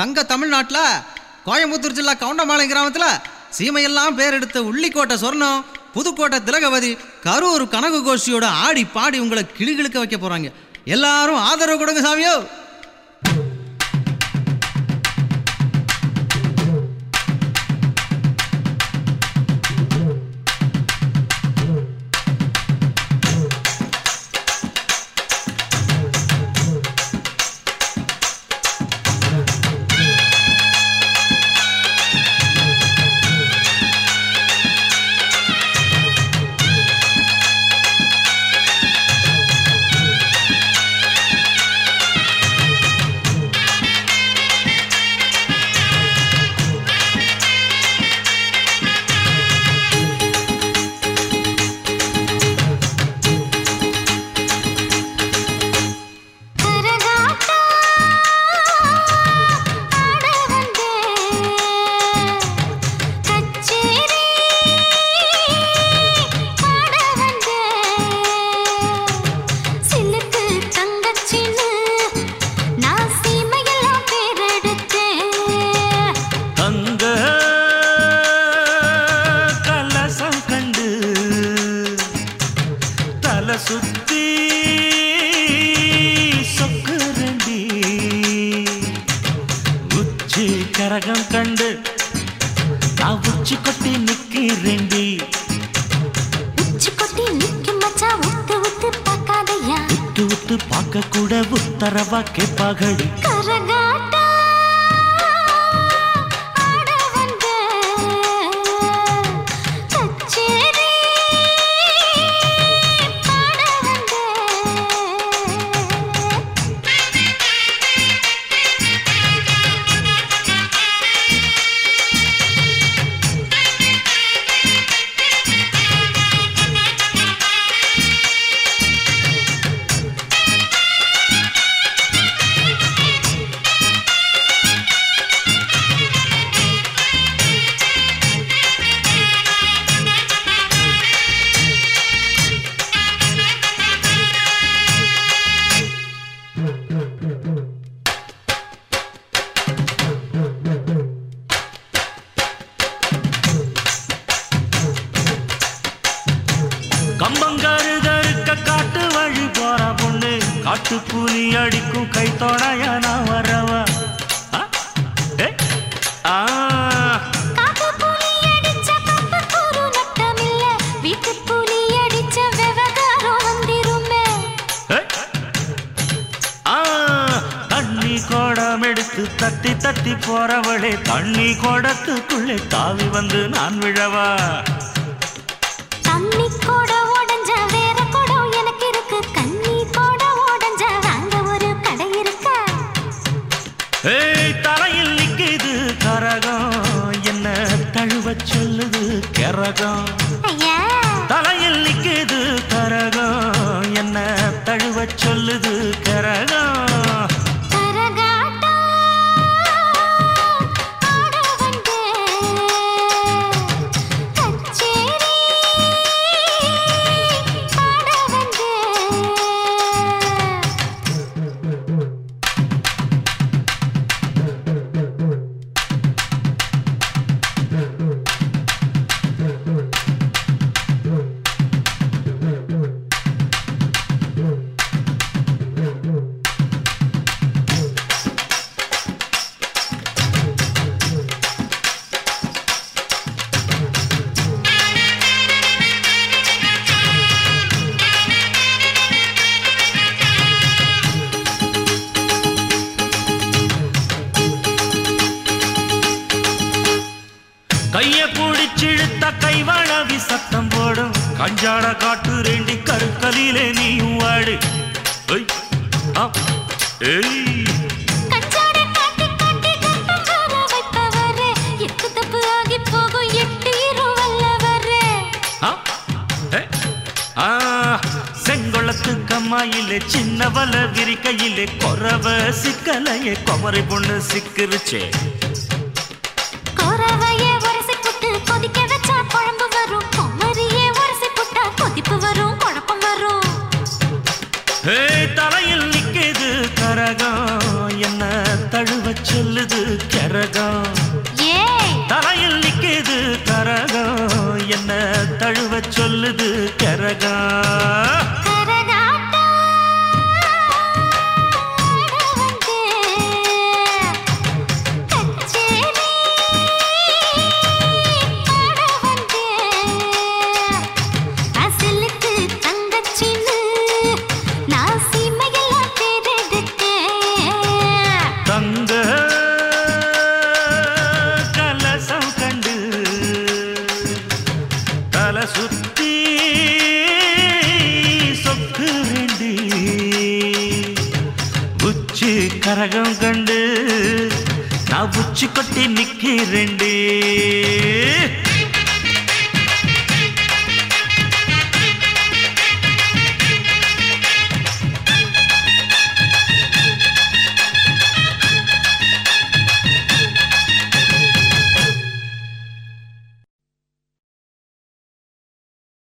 தங்க தமிழ்நாட்டில் கோயம்புத்தூர் ஜில்லா கவுண்டமாலை கிராமத்தில் சீமையெல்லாம் பேர் எடுத்த உள்ளிக்கோட்டை சொர்ணம் புதுக்கோட்டை திலகவதி கரூர் கனகு கோஷ்டியோட ஆடி பாடி உங்களை கிளிகிழுக்க வைக்க போகிறாங்க எல்லாரும் ஆதரவு கொடுங்க சாமியோ. சொக்குரண்டி. உச்சி கரகம் கண்டு நான் உச்சி கொட்டி நிக்கிறேண்டி. உச்சி கொட்டி நிக்கும் மச்சான் உத்து உத்து பார்க்காதையா? உத்து உத்து பார்க்க கூட உத்தரவா கேட்பாகடி. கரகாட்டா கம்பங்காரு தருக்க காட்டு வழி போற பொண்ணு. காட்டு கூலி அடிக்கும் கை தொடையா நான் வரவா? புலி புலி கோடம் எடுத்து தத்தி தத்தி போறவளே தண்ணி கோடத்துக்குள்ளே தாவி வந்து நான் விழவா? கரகம் கைவளவி சத்தம் போடும். கஞ்சாட காட்டு ரெண்டி கருக்கலிலே நீயும் வாடு. ஏய், செங்கொளத்து கம்மாயிலே சின்ன வல விரிக்கையிலே கொரவ சிக்கலையே குமரி பொண்ணு சிக்கிருச்சே. கரகம் கண்டு நான் உச்சி கொட்டி நிக்கிறேன்டே